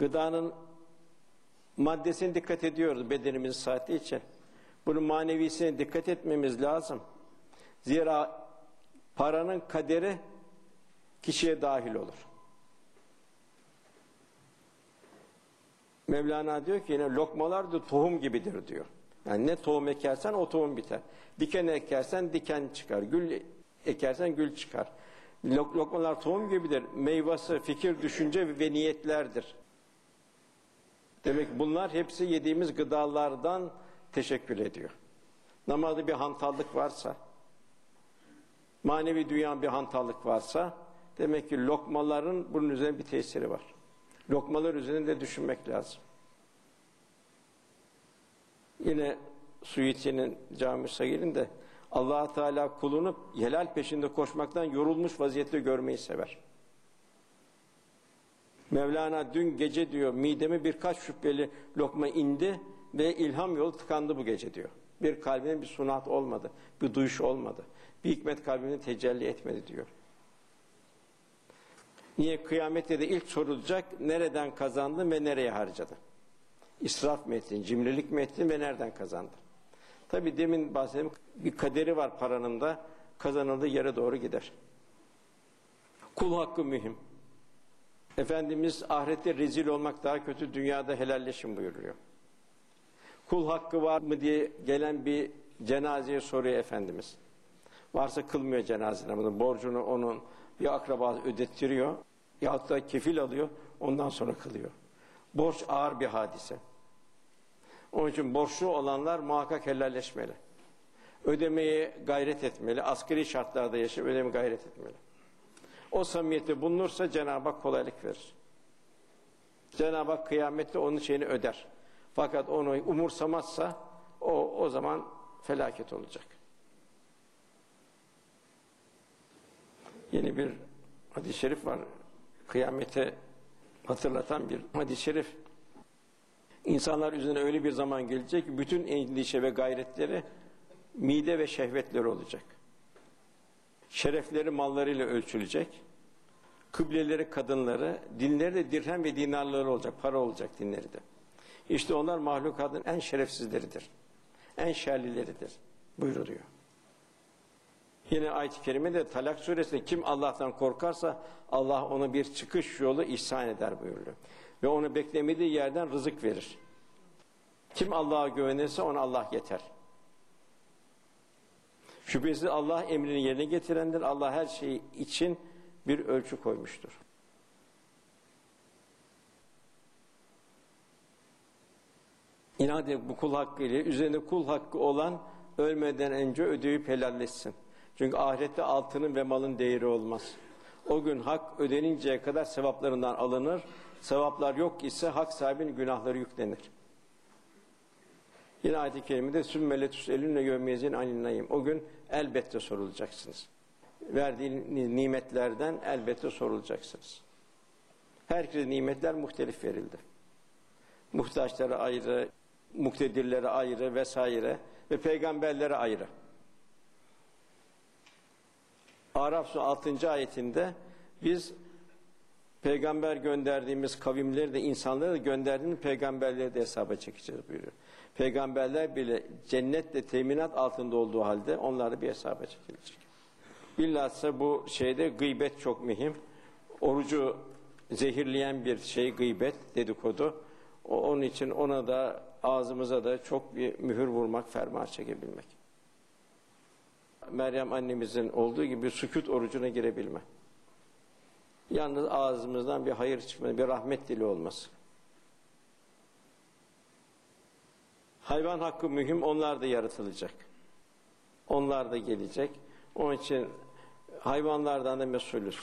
Gıdanın maddesine dikkat ediyoruz bedenimiz saati için. Bunun manevisine dikkat etmemiz lazım. Zira paranın kaderi kişiye dahil olur. Mevlana diyor ki yine lokmalar da tohum gibidir diyor. Yani ne tohum ekersen o tohum biter. Diken ekersen diken çıkar. Gül ekersen gül çıkar. Lok lokmalar tohum gibidir. Meyvası fikir, düşünce ve niyetlerdir. Demek bunlar hepsi yediğimiz gıdalardan teşekkür ediyor. Namazda bir hantallık varsa, manevi dünyanın bir hantallık varsa, demek ki lokmaların bunun üzerine bir tesiri var. Lokmalar üzerinde düşünmek lazım. Yine Suyuti'nin cami sayılında allah Teala kulunu helal peşinde koşmaktan yorulmuş vaziyette görmeyi sever. Mevlana dün gece diyor mideme birkaç şüpheli lokma indi ve ilham yolu tıkandı bu gece diyor. Bir kalbine bir sunat olmadı, bir duyuş olmadı. Bir hikmet kalbine tecelli etmedi diyor. Niye kıyamette de ilk sorulacak nereden kazandın ve nereye harcadın? İsraf mı ettin, cimrilik mi ettin ve nereden kazandın? Tabi demin bahsettiğim bir kaderi var paranın da kazanıldığı yere doğru gider. Kul hakkı mühim. Efendimiz ahirette rezil olmak daha kötü, dünyada helalleşin buyuruyor. Kul hakkı var mı diye gelen bir cenazeye soruyor Efendimiz. Varsa kılmıyor cenaze namazını, borcunu onun bir akrabası ödettiriyor. Yahut da kefil alıyor, ondan sonra kılıyor. Borç ağır bir hadise. Onun için borçlu olanlar muhakkak helalleşmeli. Ödemeye gayret etmeli. Asgari şartlarda yaşayıp ödemeye gayret etmeli. O samimiyette bulunursa Cenab-ı Hak kolaylık verir. Cenab-ı Hak kıyamette onun şeyini öder. Fakat onu umursamazsa o, o zaman felaket olacak. Yeni bir hadis-i şerif var. Kıyamete hatırlatan bir hadis-i şerif. İnsanlar üzerine öyle bir zaman gelecek ki bütün endişe ve gayretleri mide ve şehvetleri olacak. Şerefleri mallarıyla ölçülecek. Kıbleleri kadınları, dinleri de dirhem ve dinarları olacak, para olacak dinleri de. İşte onlar mahlukatın en şerefsizleridir. En şerlileridir buyuruluyor. Yine ayet-i kerimede Talak suresinde kim Allah'tan korkarsa Allah ona bir çıkış yolu ihsan eder buyuruyor. Ve onu beklemediği yerden rızık verir. Kim Allah'a güvenirse ona Allah yeter. Şüphesiz Allah emrini yerine getirendir. Allah her şey için bir ölçü koymuştur. İnat bu kul hakkı ile üzerinde kul hakkı olan ölmeden önce ödeyip helalleşsin. Çünkü ahirette altının ve malın değeri olmaz. O gün hak ödeninceye kadar sevaplarından alınır. Sevaplar yok ise hak sahibinin günahları yüklenir. Yine ayet-i kerimede sümmeletüs elinle yövmeyezin aninayim. O gün elbette sorulacaksınız. Verdiğiniz nimetlerden elbette sorulacaksınız. Herkese nimetler muhtelif verildi. Muhtaçlara ayrı, muktedirlere ayrı vesaire ve peygamberlere ayrı. Araf Suresi 6. ayetinde biz peygamber gönderdiğimiz kavimleri de insanları da gönderdiğimiz peygamberleri de hesaba çekeceğiz buyuruyor. Peygamberler bile cennetle teminat altında olduğu halde onlar da bir hesaba çekilecek. Bilhassa bu şeyde gıybet çok mühim. Orucu zehirleyen bir şey gıybet, dedikodu. Onun için ona da ağzımıza da çok bir mühür vurmak, ferman çekebilmek. Meryem annemizin olduğu gibi sükut orucuna girebilme. Yalnız ağzımızdan bir hayır çıkması, bir rahmet dili olması. Hayvan hakkı mühim, onlar da yaratılacak. Onlar da gelecek. Onun için hayvanlardan da mesulüz.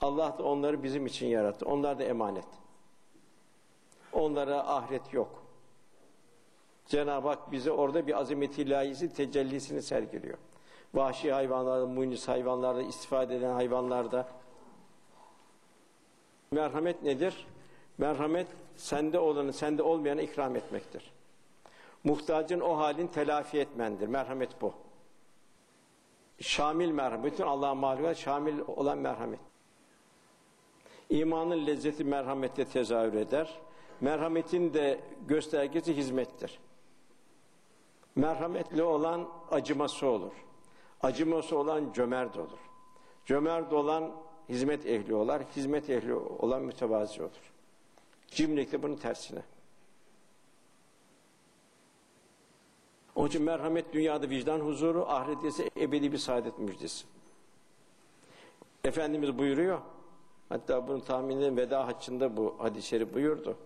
Allah da onları bizim için yarattı. Onlar da emanet. Onlara ahiret yok. Cenab-ı Hak bize orada bir azamet ilahisi tecellisini sergiliyor. Vahşi hayvanlarda, munis hayvanlarda, istifade eden hayvanlarda. Merhamet nedir? Merhamet sende olanı, sende olmayanı ikram etmektir. Muhtacın o halin telafi etmendir. Merhamet bu. Şamil merhamet. Bütün Allah'ın mahlukatı şamil olan merhamet. İmanın lezzeti merhamette tezahür eder. Merhametin de göstergesi hizmettir. Merhametli olan acıması olur. Acıması olan cömert olur. Cömert olan hizmet ehli olar. Hizmet ehli olan mütevazi olur. Cimrilik bunun tersine. Onun için merhamet dünyada vicdan huzuru, ahirette ise ebedi bir saadet müjdesi. Efendimiz buyuruyor, hatta bunu tahminen veda haccında bu hadis-i şerif buyurdu.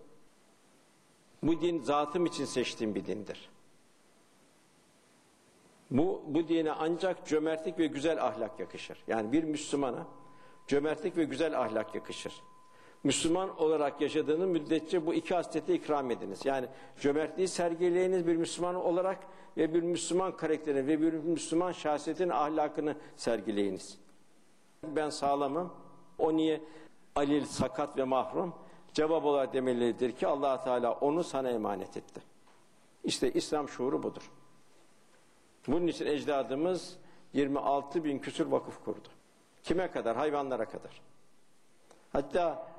Bu din zatım için seçtiğim bir dindir. Bu, bu dine ancak cömertlik ve güzel ahlak yakışır. Yani bir Müslümana cömertlik ve güzel ahlak yakışır. Müslüman olarak yaşadığınız müddetçe bu iki hasleti ikram ediniz. Yani cömertliği sergileyiniz bir Müslüman olarak ve bir Müslüman karakterini ve bir Müslüman şahsiyetin ahlakını sergileyiniz. Ben sağlamım. O niye alil, sakat ve mahrum? Cevap olarak demelidir ki allah Teala onu sana emanet etti. İşte İslam şuuru budur. Bunun için ecdadımız 26 bin küsur vakıf kurdu. Kime kadar? Hayvanlara kadar. Hatta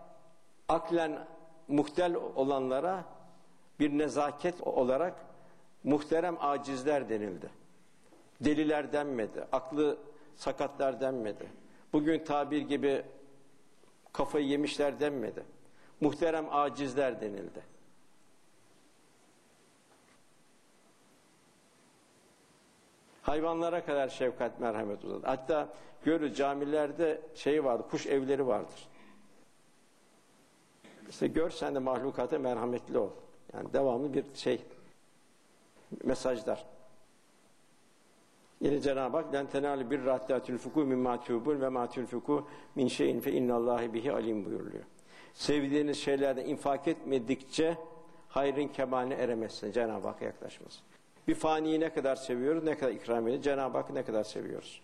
aklen muhtel olanlara bir nezaket olarak muhterem acizler denildi. Deliler denmedi, aklı sakatlar denmedi. Bugün tabir gibi kafayı yemişler denmedi. Muhterem acizler denildi. Hayvanlara kadar şefkat, merhamet uzadı. Hatta görü camilerde şey vardı, kuş evleri vardır. İşte gör sen de mahlukata merhametli ol. Yani devamlı bir şey mesajlar. Yine Cenab-ı Hak "Len tenalu bir hatta tunfiku mimma tuhibun ve ma tunfiku min şeyin fe innallahi bihi alim" buyuruluyor. Sevdiğiniz şeylerden infak etmedikçe hayrın kemaline eremezsiniz. Cenab-ı Hakk'a yaklaşmaz. Bir faniyi ne kadar seviyoruz, ne kadar ikram ediyoruz, Cenab-ı Hakk'ı ne kadar seviyoruz.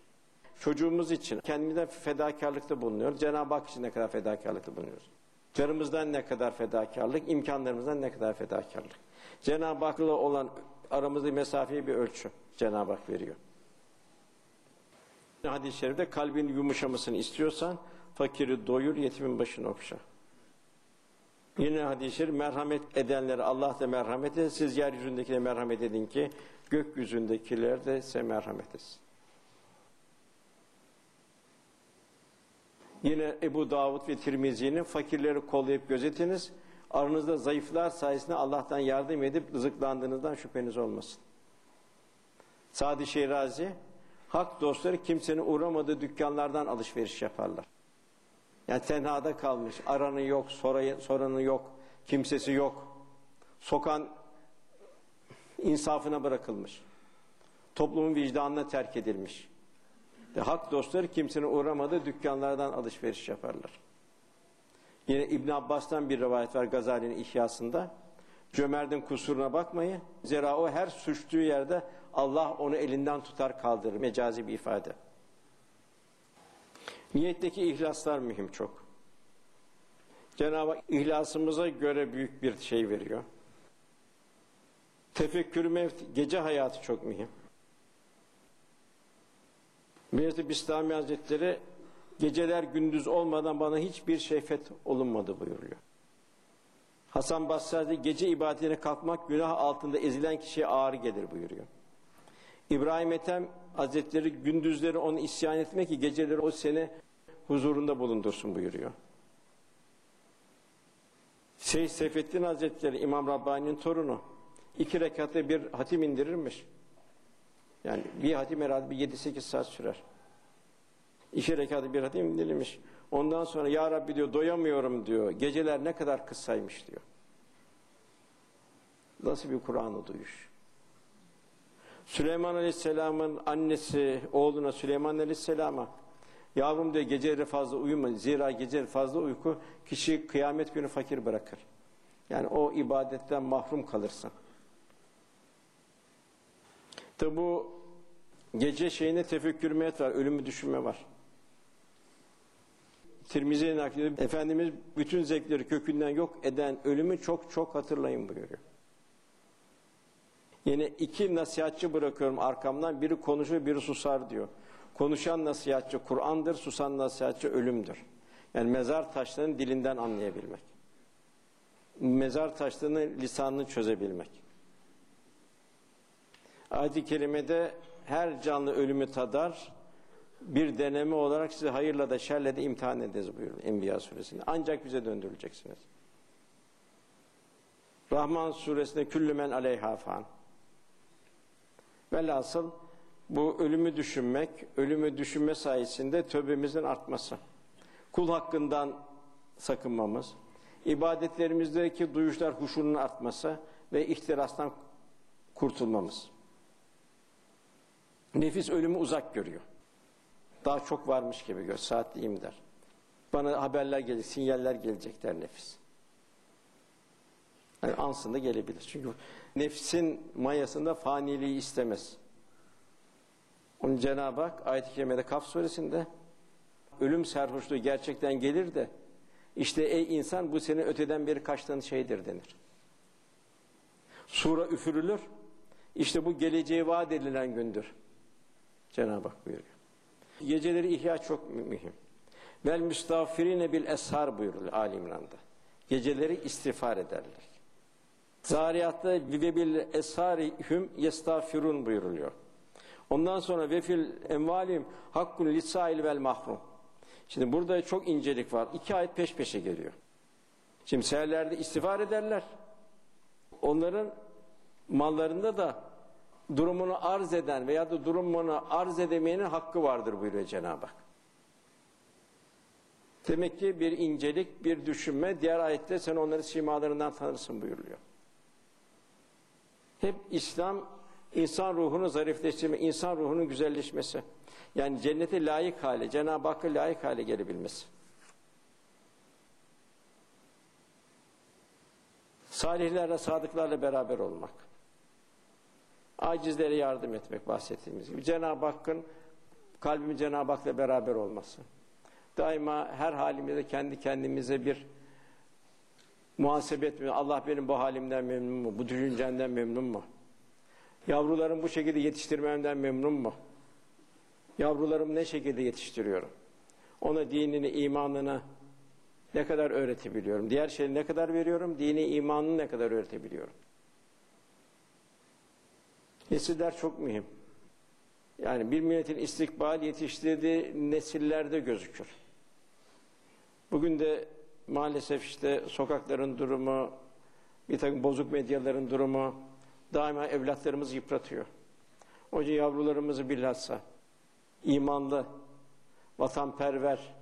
Çocuğumuz için kendimize fedakarlıkta bulunuyoruz. Cenab-ı Hak için ne kadar fedakarlıkta bulunuyoruz. Canımızdan ne kadar fedakarlık, imkanlarımızdan ne kadar fedakarlık. Cenab-ı Hak'la olan aramızda mesafeyi bir ölçü Cenab-ı Hak veriyor. Hadis-i şerifte kalbin yumuşamasını istiyorsan fakiri doyur, yetimin başını okşa. Yine hadis-i şerif merhamet edenlere Allah da merhamet edin. Siz yeryüzündekilere merhamet edin ki gökyüzündekiler de size merhamet etsin. Yine Ebu Davud ve Tirmizi'nin fakirleri kollayıp gözetiniz. Aranızda zayıflar sayesinde Allah'tan yardım edip rızıklandığınızdan şüpheniz olmasın. Sadi Şirazi, hak dostları kimsenin uğramadığı dükkanlardan alışveriş yaparlar. Yani tenhada kalmış, aranı yok, soranı yok, kimsesi yok. Sokan insafına bırakılmış. Toplumun vicdanına terk edilmiş. Hak dostları kimsenin uğramadığı dükkanlardan alışveriş yaparlar. Yine İbn Abbas'tan bir rivayet var Gazali'nin ihyasında. Cömertin kusuruna bakmayın. Zira o her suçtuğu yerde Allah onu elinden tutar kaldırır. Mecazi bir ifade. Niyetteki ihlaslar mühim çok. Cenab-ı Hak ihlasımıza göre büyük bir şey veriyor. Tefekkür mevt, gece hayatı çok mühim. Beyazıt Bistami Hazretleri geceler gündüz olmadan bana hiçbir şehvet olunmadı buyuruyor. Hasan Basri gece ibadetine kalkmak günah altında ezilen kişiye ağır gelir buyuruyor. İbrahim Ethem Hazretleri gündüzleri onu isyan etmek ki geceleri o seni huzurunda bulundursun buyuruyor. Şeyh Seyfettin Hazretleri İmam Rabbani'nin torunu iki rekatta bir hatim indirirmiş. Yani bir hatim herhalde bir 7-8 saat sürer. İki rekatı bir hatim indirilmiş. Ondan sonra Ya Rabbi diyor doyamıyorum diyor. Geceler ne kadar kısaymış diyor. Nasıl bir Kur'an'ı duyuş. Süleyman Aleyhisselam'ın annesi oğluna Süleyman Aleyhisselam'a yavrum diyor geceleri fazla uyuma. Zira geceleri fazla uyku kişi kıyamet günü fakir bırakır. Yani o ibadetten mahrum kalırsın. Tabi bu gece şeyine tefekkür meyet var, ölümü düşünme var. Tirmizi'ye naklediyor. Efendimiz bütün zevkleri kökünden yok eden ölümü çok çok hatırlayın buyuruyor. Yine iki nasihatçı bırakıyorum arkamdan. Biri konuşur, biri susar diyor. Konuşan nasihatçı Kur'an'dır, susan nasihatçı ölümdür. Yani mezar taşlarının dilinden anlayabilmek. Mezar taşlarının lisanını çözebilmek. Ayet-i kerimede her canlı ölümü tadar, bir deneme olarak sizi hayırla da şerle de imtihan ederiz buyuruyor Enbiya suresinde. Ancak bize döndürüleceksiniz. Rahman suresinde küllü men aleyha fan. Velhasıl bu ölümü düşünmek, ölümü düşünme sayesinde tövbemizin artması. Kul hakkından sakınmamız, ibadetlerimizdeki duyuşlar huşunun artması ve ihtirastan kurtulmamız. Nefis ölümü uzak görüyor. Daha çok varmış gibi gör, saatliyim der. Bana haberler gelecek, sinyaller gelecek der nefis. Yani ansında gelebilir. Çünkü nefsin mayasında faniliği istemez. Onun Cenab-ı Hak ayet-i kerimede Kaf suresinde ölüm serhoşluğu gerçekten gelir de işte ey insan bu senin öteden beri kaçtığın şeydir denir. Sura üfürülür. İşte bu geleceğe vaat edilen gündür. Cenab-ı Hak buyuruyor. Geceleri ihya çok mühim. Vel müstağfirine bil eshar buyuruluyor Ali İmran'da. Geceleri istiğfar ederler. Zariyatta ve bil esharihüm yestağfirun buyuruluyor. Ondan sonra ve fil envalim hakkun lisail vel mahrum. Şimdi burada çok incelik var. İki ayet peş peşe geliyor. Şimdi seherlerde istiğfar ederler. Onların mallarında da durumunu arz eden veya da durumunu arz edemeyenin hakkı vardır buyuruyor Cenab-ı Hak. Demek ki bir incelik, bir düşünme, diğer ayette sen onları simalarından tanırsın buyuruluyor. Hep İslam insan ruhunu zarifleştirme, insan ruhunun güzelleşmesi. Yani cennete layık hale, Cenab-ı Hakk'a layık hale gelebilmesi. Salihlerle, sadıklarla beraber olmak. Acizlere yardım etmek bahsettiğimiz gibi. Cenab-ı Hakk'ın kalbimi Cenab-ı Hak'la beraber olması. Daima her halimizde kendi kendimize bir muhasebe etmiyor. Allah benim bu halimden memnun mu? Bu düşüncenden memnun mu? Yavrularım bu şekilde yetiştirmemden memnun mu? Yavrularımı ne şekilde yetiştiriyorum? Ona dinini, imanını ne kadar öğretebiliyorum? Diğer şeyi ne kadar veriyorum? Dini, imanını ne kadar öğretebiliyorum? Nesiller çok mühim. Yani bir milletin istikbal yetiştirdiği nesillerde gözükür. Bugün de maalesef işte sokakların durumu, bir takım bozuk medyaların durumu daima evlatlarımızı yıpratıyor. İçin yavrularımızı bilhassa imanlı, vatanperver,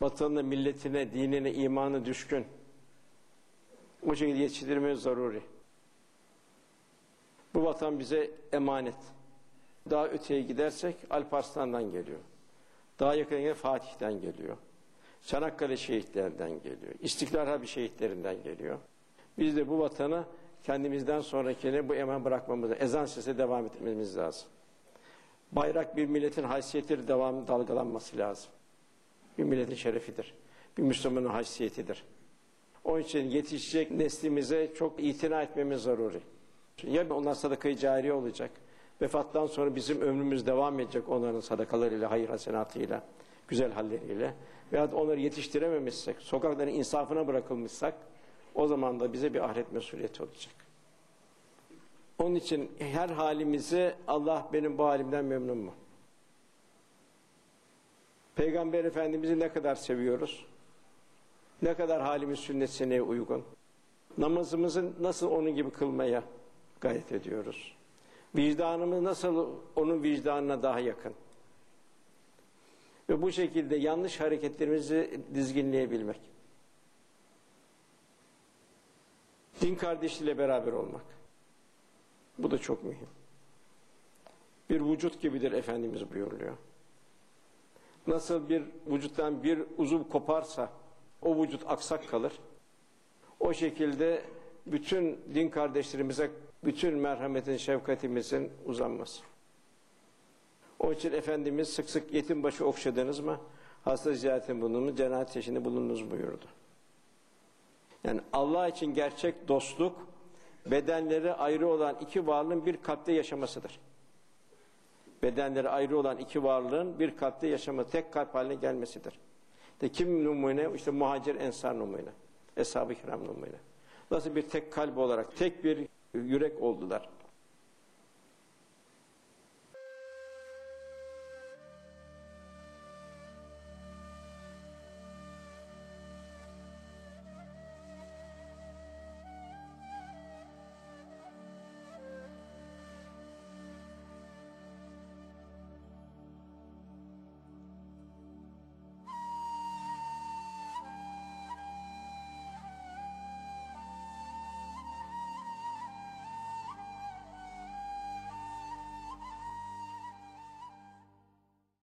vatanına, milletine, dinine, imanı düşkün o şekilde yetiştirmemiz zaruri. Bu vatan bize emanet. Daha öteye gidersek Alparslan'dan geliyor. Daha yakın Fatih'ten geliyor. Çanakkale şehitlerinden geliyor. İstiklal Harbi şehitlerinden geliyor. Biz de bu vatanı kendimizden sonrakine bu eman bırakmamız, ezan sesi devam etmemiz lazım. Bayrak bir milletin haysiyetidir, devam dalgalanması lazım. Bir milletin şerefidir. Bir Müslümanın haysiyetidir. Onun için yetişecek neslimize çok itina etmemiz zaruri. Ya onlar sadakayı cariye olacak. Vefattan sonra bizim ömrümüz devam edecek onların sadakalarıyla, hayır hasenatıyla, güzel halleriyle. Veyahut onları yetiştirememişsek, sokakların insafına bırakılmışsak o zaman da bize bir ahiret mesuliyeti olacak. Onun için her halimizi Allah benim bu halimden memnun mu? Peygamber Efendimiz'i ne kadar seviyoruz? Ne kadar halimiz sünnetine uygun? Namazımızı nasıl onun gibi kılmaya gayret ediyoruz? Vicdanımız nasıl onun vicdanına daha yakın? Ve bu şekilde yanlış hareketlerimizi dizginleyebilmek. Din kardeşiyle beraber olmak. Bu da çok mühim. Bir vücut gibidir Efendimiz buyuruyor. Nasıl bir vücuttan bir uzuv koparsa o vücut aksak kalır. O şekilde bütün din kardeşlerimize bütün merhametin, şefkatimizin uzanması. O için Efendimiz sık sık yetim başı okşadınız mı? Hasta ziyaretin bulundunuz mu? Cennet çeşini bulununuz buyurdu. Yani Allah için gerçek dostluk bedenleri ayrı olan iki varlığın bir kalpte yaşamasıdır. bedenleri ayrı olan iki varlığın bir kalpte yaşaması, tek kalp haline gelmesidir. De kim numune? İşte muhacir ensar numune. Eshab-ı kiram numune. Nasıl bir tek kalp olarak, tek bir yürek oldular.